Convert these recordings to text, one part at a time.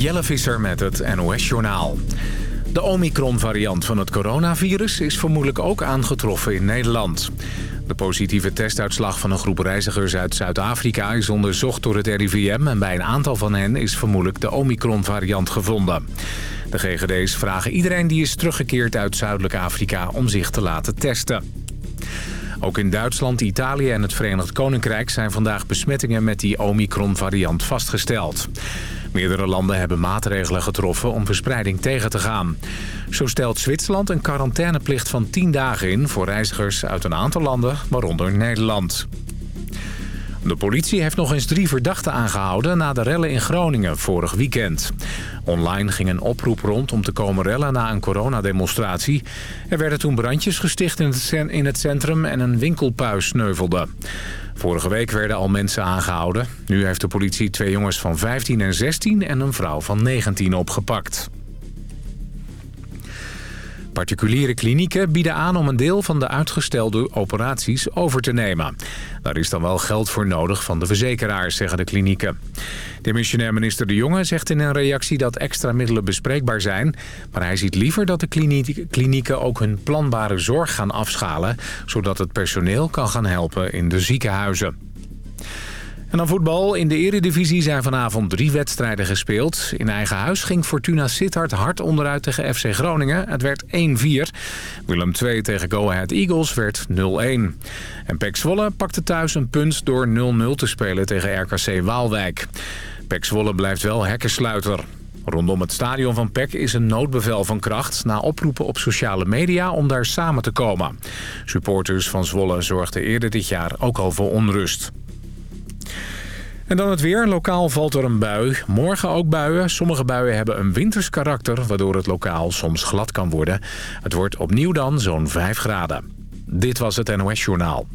Jelle Visser met het NOS-journaal. De Omicron-variant van het coronavirus is vermoedelijk ook aangetroffen in Nederland. De positieve testuitslag van een groep reizigers uit Zuid-Afrika is onderzocht door het RIVM... en bij een aantal van hen is vermoedelijk de Omicron-variant gevonden. De GGD's vragen iedereen die is teruggekeerd uit Zuidelijk Afrika om zich te laten testen. Ook in Duitsland, Italië en het Verenigd Koninkrijk zijn vandaag besmettingen met die Omicron-variant vastgesteld. Meerdere landen hebben maatregelen getroffen om verspreiding tegen te gaan. Zo stelt Zwitserland een quarantaineplicht van 10 dagen in voor reizigers uit een aantal landen, waaronder Nederland. De politie heeft nog eens drie verdachten aangehouden na de rellen in Groningen vorig weekend. Online ging een oproep rond om te komen rellen na een coronademonstratie. Er werden toen brandjes gesticht in het centrum en een winkelpuis sneuvelde. Vorige week werden al mensen aangehouden. Nu heeft de politie twee jongens van 15 en 16 en een vrouw van 19 opgepakt. Particuliere klinieken bieden aan om een deel van de uitgestelde operaties over te nemen. Daar is dan wel geld voor nodig van de verzekeraars, zeggen de klinieken. Demissionair minister De Jonge zegt in een reactie dat extra middelen bespreekbaar zijn. Maar hij ziet liever dat de klinieken ook hun planbare zorg gaan afschalen... zodat het personeel kan gaan helpen in de ziekenhuizen. En dan voetbal. In de eredivisie zijn vanavond drie wedstrijden gespeeld. In eigen huis ging Fortuna Sittard hard onderuit tegen FC Groningen. Het werd 1-4. Willem II tegen Go Ahead Eagles werd 0-1. En Pek Zwolle pakte thuis een punt door 0-0 te spelen tegen RKC Waalwijk. Pek Zwolle blijft wel hekkensluiter. Rondom het stadion van PEC is een noodbevel van kracht... na oproepen op sociale media om daar samen te komen. Supporters van Zwolle zorgden eerder dit jaar ook al voor onrust. En dan het weer. Lokaal valt er een bui. Morgen ook buien. Sommige buien hebben een winters karakter... waardoor het lokaal soms glad kan worden. Het wordt opnieuw dan zo'n 5 graden. Dit was het NOS Journaal.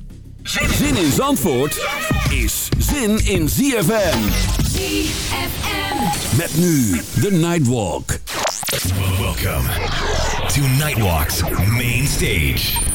Zin in Zandvoort is zin in ZFM. ZFM. Met nu de Nightwalk. Welcome to Nightwalk's main stage.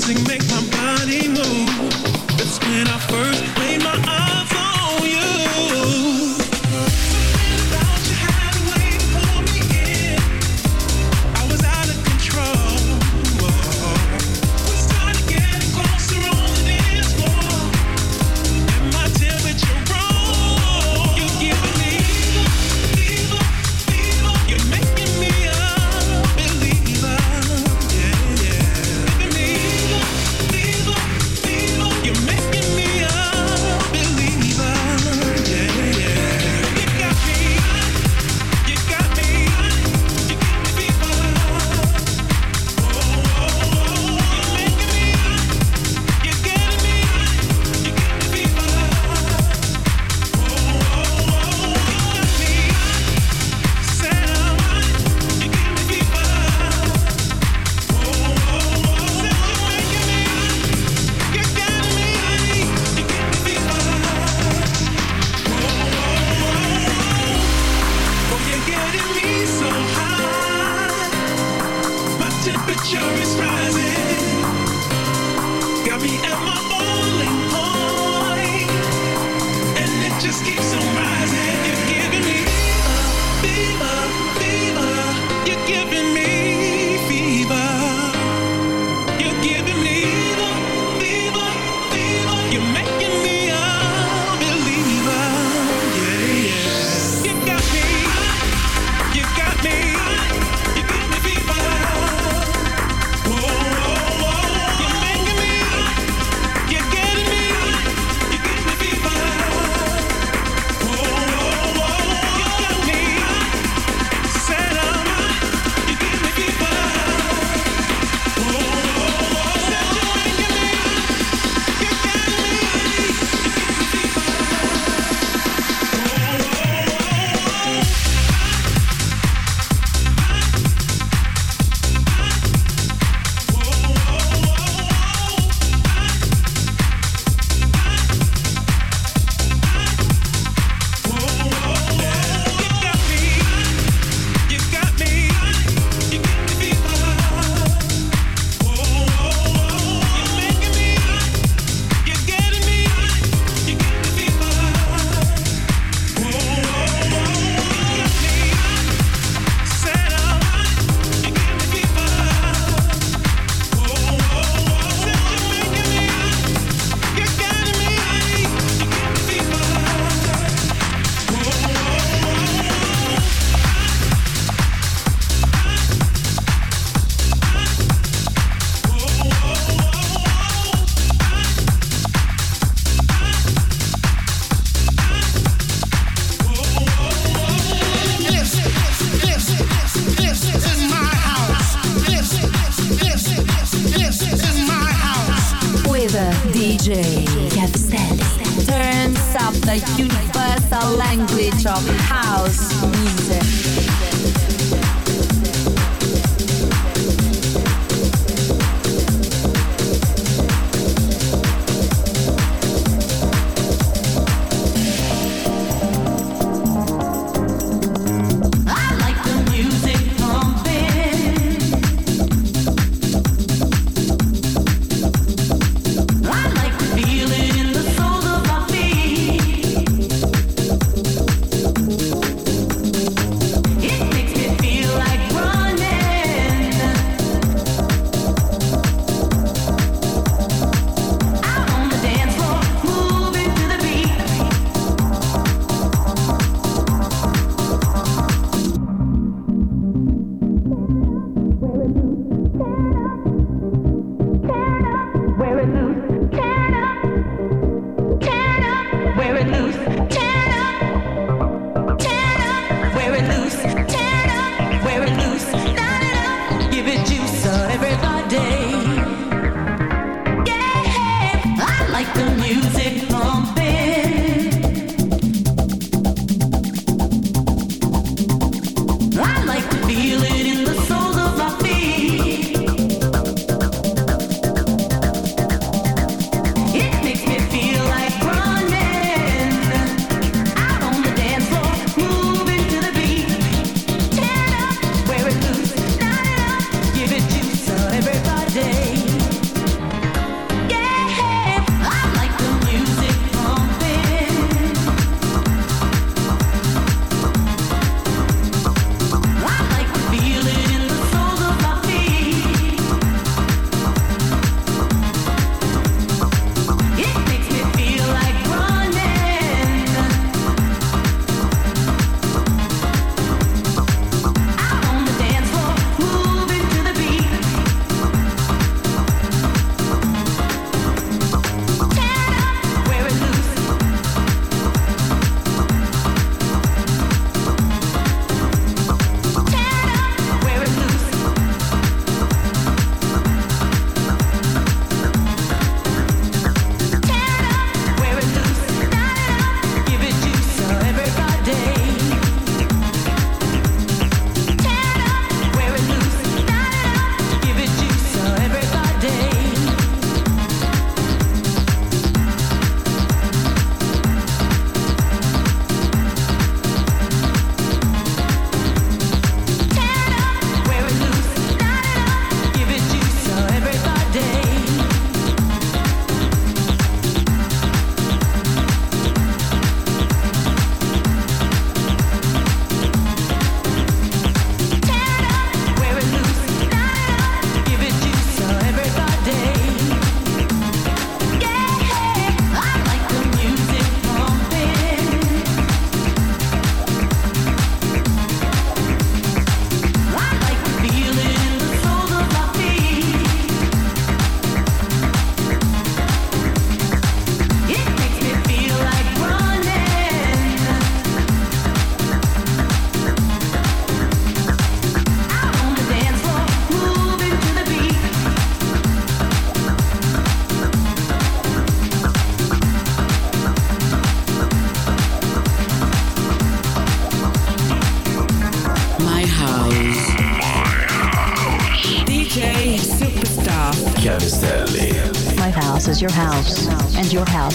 music make my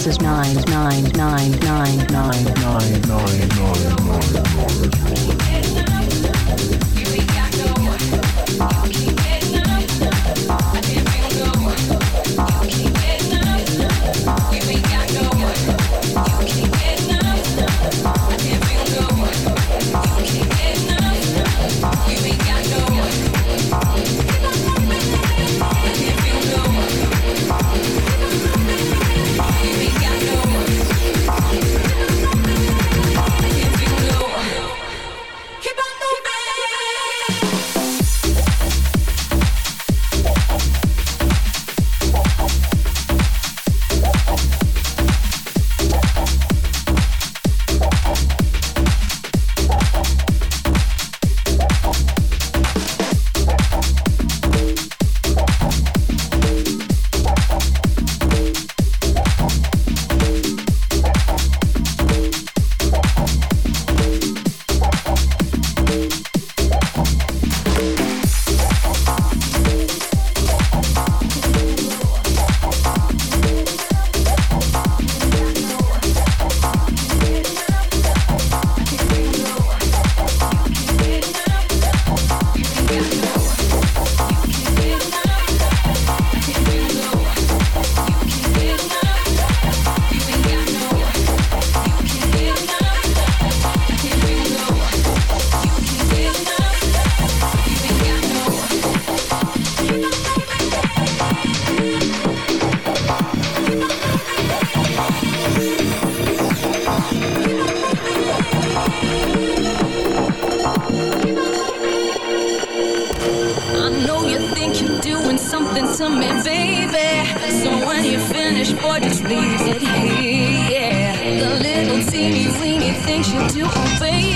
is 9999. boy just leave it here. Yeah. The little teeny weeny thing she'll do, oh baby.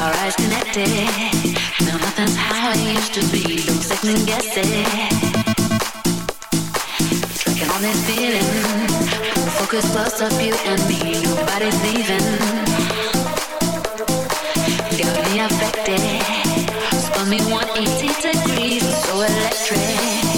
Our eyes connected. Now nothing's how it used to be. Don't second guess it. Tracking on this feeling. Focus close up, you and me. Nobody's leaving. Got me affected. Spun me 180 degrees. So electric.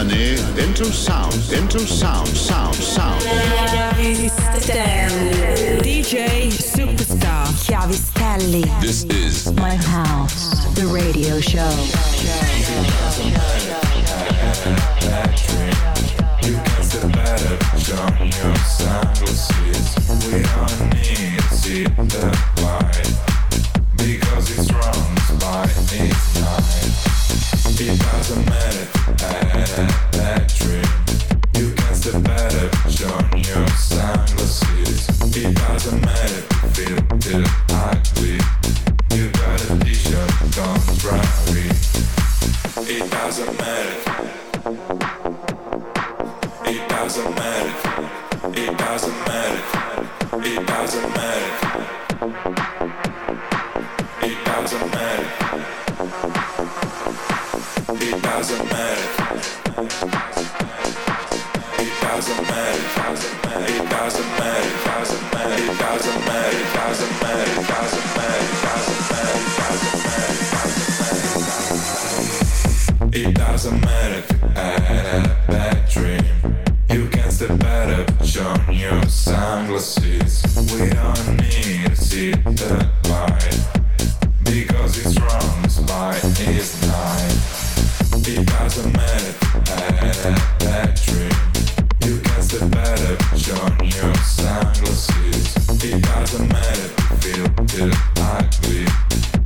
journey into sound, into sound, sound, sound. DJ Superstar Chiavistelli. This is My House, the radio show. You can still better, show your sunglasses. We all need to see the light because it's wrong by its time. It doesn't matter. sweet.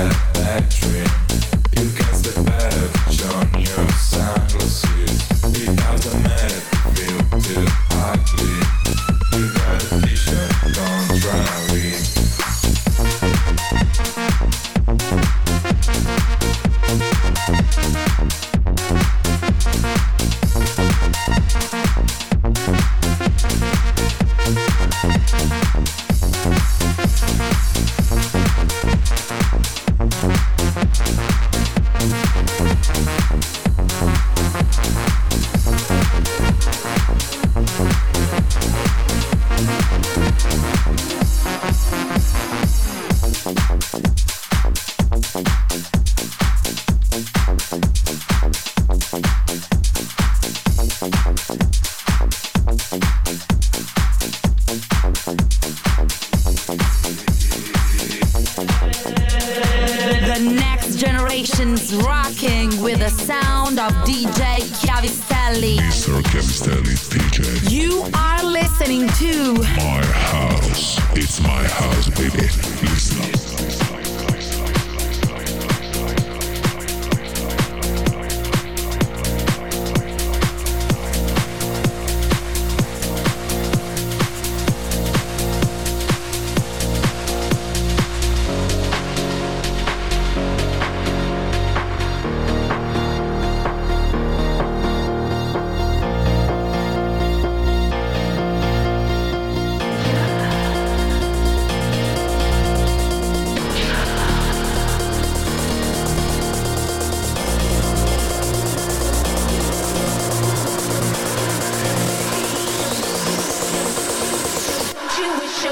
Yeah.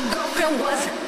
your girlfriend was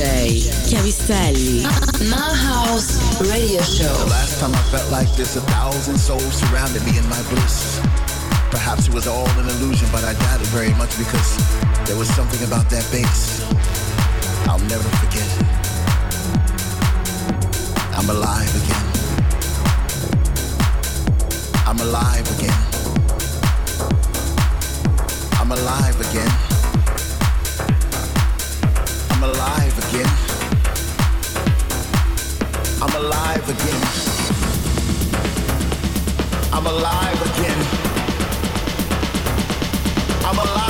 DJ Chiavistelli. My House Radio Show. The last time I felt like this, a thousand souls surrounded me in my bliss. Perhaps it was all an illusion, but I doubt it very much because there was something about that bass. I'll never forget. I'm alive again. I'm alive again. I'm alive again. Again. I'm alive again. I'm alive again. I'm alive